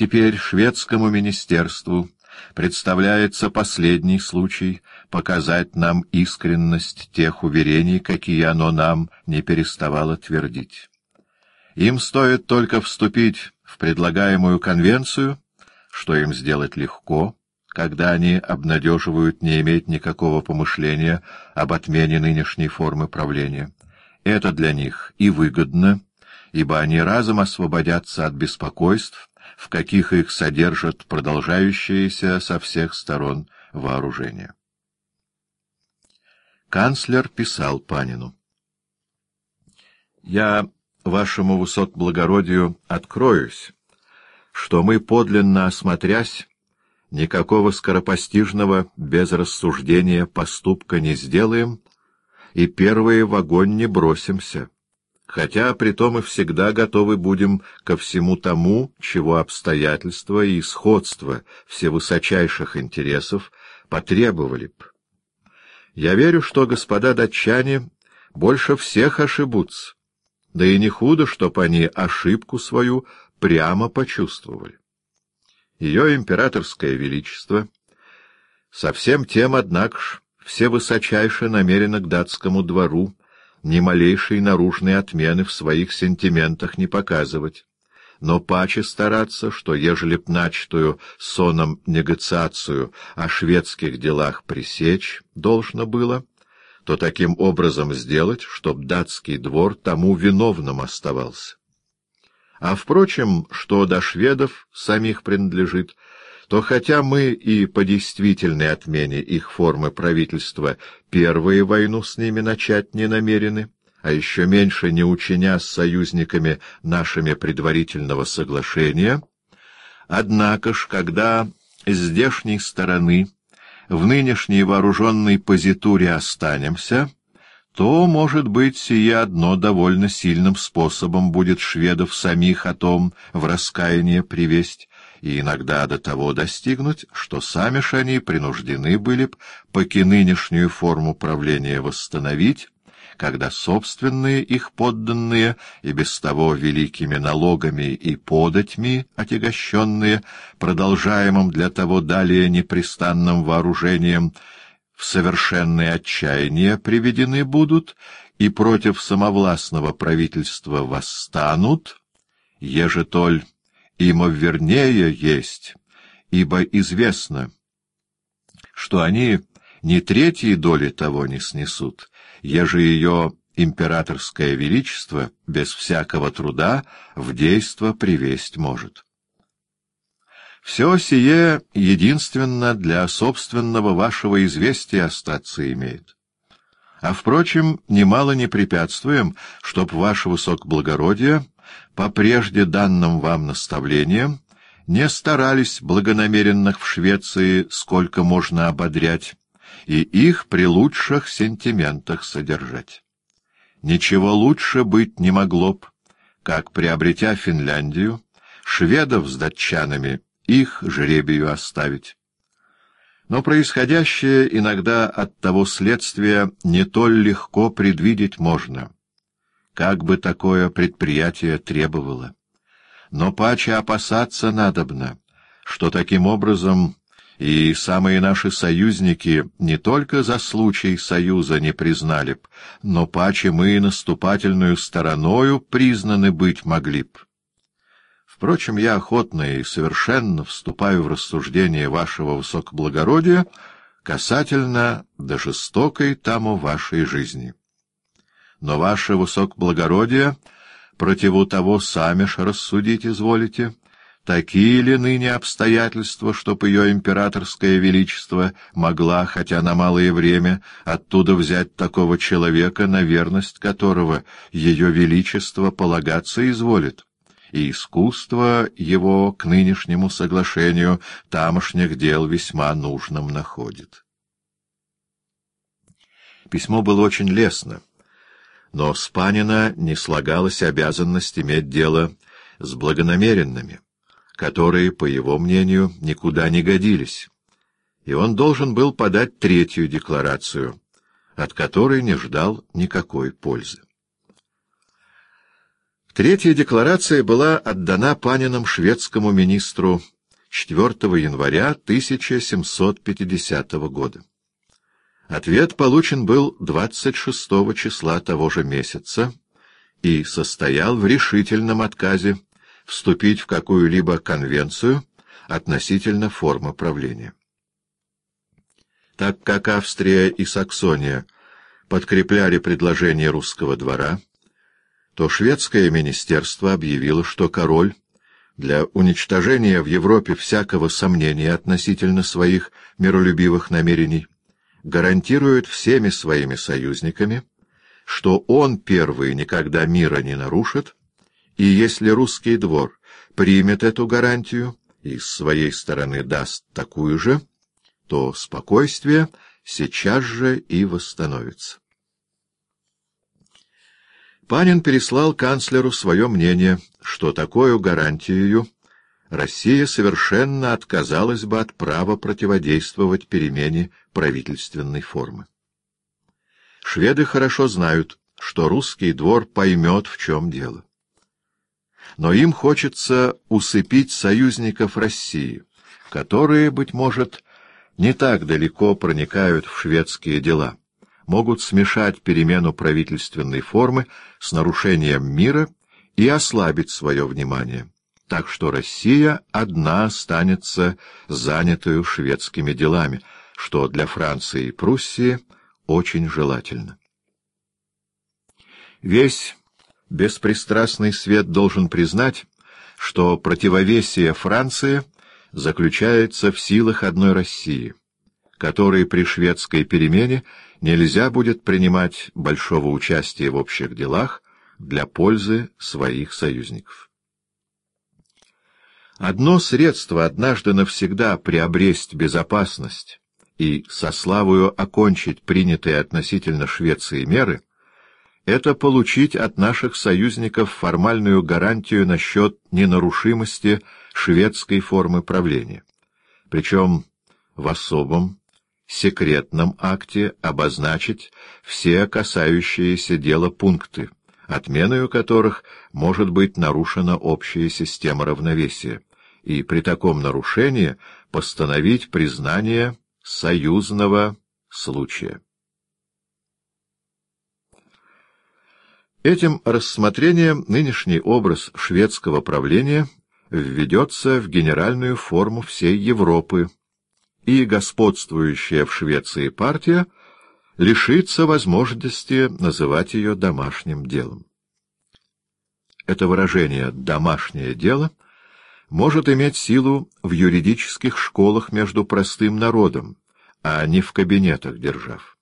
Теперь шведскому министерству представляется последний случай показать нам искренность тех уверений, какие оно нам не переставало твердить. Им стоит только вступить в предлагаемую конвенцию, что им сделать легко, когда они обнадеживают не иметь никакого помышления об отмене нынешней формы правления. Это для них и выгодно, ибо они разом освободятся от беспокойств, в каких их содержат продолжающиеся со всех сторон вооружения. Канцлер писал Панину. «Я вашему высокоблагородию откроюсь, что мы, подлинно осмотрясь, никакого скоропостижного, без рассуждения поступка не сделаем и первые в огонь не бросимся, хотя притом и всегда готовы будем ко всему тому, чего обстоятельства и сходство всевысочайших интересов потребовали б. Я верю, что господа датчане больше всех ошибутся, да и не худо, чтоб они ошибку свою прямо почувствовали. Ее императорское величество совсем тем, однако ж, все высочайше намерено к датскому двору ни малейшей наружной отмены в своих сентиментах не показывать, но паче стараться, что, ежели б начатую соном негациацию о шведских делах пресечь должно было, то таким образом сделать, чтоб датский двор тому виновным оставался. А, впрочем, что до шведов самих принадлежит, то хотя мы и по действительной отмене их формы правительства первую войну с ними начать не намерены, а еще меньше не учиня с союзниками нашими предварительного соглашения, однако ж, когда с здешней стороны в нынешней вооруженной позитуре останемся, то, может быть, сие одно довольно сильным способом будет шведов самих о том в раскаяние привесть, и иногда до того достигнуть, что сами ж они принуждены были б поки нынешнюю форму правления восстановить, когда собственные их подданные, и без того великими налогами и податьми отягощенные, продолжаемым для того далее непрестанным вооружением, в совершенное отчаяние приведены будут и против самовластного правительства восстанут, еже толь имо вернее есть, ибо известно, что они ни третьей доли того не снесут, еже ее императорское величество без всякого труда в действо привесть может. Все сие единственно для собственного вашего известия остаться имеет. А, впрочем, немало не препятствуем, чтоб ваше высокоблагородие, по прежде данным вам наставлениям, не старались благонамеренных в Швеции сколько можно ободрять, и их при лучших сентиментах содержать. Ничего лучше быть не могло б, как, приобретя Финляндию, шведов с датчанами их жребию оставить. Но происходящее иногда от того следствия не толь легко предвидеть можно, как бы такое предприятие требовало. Но паче опасаться надобно, что таким образом и самые наши союзники не только за случай союза не признали б, но паче мы наступательную стороною признаны быть могли б. Впрочем, я охотно и совершенно вступаю в рассуждение вашего высокоблагородия касательно до жестокой тому вашей жизни. Но ваше высокоблагородие противу того сами ж рассудить изволите — Такие ли ныне обстоятельства, чтоб ее императорское величество могла, хотя на малое время, оттуда взять такого человека, на верность которого ее величество полагаться изволит? И искусство его к нынешнему соглашению тамошних дел весьма нужным находит. Письмо было очень лестно, но с Панина не слагалась обязанность иметь дело с благонамеренными которые, по его мнению, никуда не годились, и он должен был подать третью декларацию, от которой не ждал никакой пользы. Третья декларация была отдана Панином шведскому министру 4 января 1750 года. Ответ получен был 26 числа того же месяца и состоял в решительном отказе вступить в какую-либо конвенцию относительно формы правления. Так как Австрия и Саксония подкрепляли предложение русского двора, то шведское министерство объявило, что король для уничтожения в Европе всякого сомнения относительно своих миролюбивых намерений гарантирует всеми своими союзниками, что он первый никогда мира не нарушит, и если русский двор примет эту гарантию и с своей стороны даст такую же, то спокойствие сейчас же и восстановится. Панин переслал канцлеру свое мнение, что такую гарантию Россия совершенно отказалась бы от права противодействовать перемене правительственной формы. Шведы хорошо знают, что русский двор поймет, в чем дело. Но им хочется усыпить союзников России, которые, быть может, не так далеко проникают в шведские дела, могут смешать перемену правительственной формы с нарушением мира и ослабить свое внимание так что Россия одна останется занятую шведскими делами, что для Франции и Пруссии очень желательно. Весь беспристрастный свет должен признать, что противовесие Франции заключается в силах одной России, которой при шведской перемене нельзя будет принимать большого участия в общих делах для пользы своих союзников. Одно средство однажды навсегда приобресть безопасность и со славою окончить принятые относительно Швеции меры — это получить от наших союзников формальную гарантию насчет ненарушимости шведской формы правления, причем в особом, секретном акте обозначить все касающиеся дела пункты, отменою которых может быть нарушена общая система равновесия и при таком нарушении постановить признание союзного случая. Этим рассмотрением нынешний образ шведского правления введется в генеральную форму всей Европы, и господствующая в Швеции партия лишится возможности называть ее домашним делом. Это выражение «домашнее дело» — может иметь силу в юридических школах между простым народом, а не в кабинетах держав.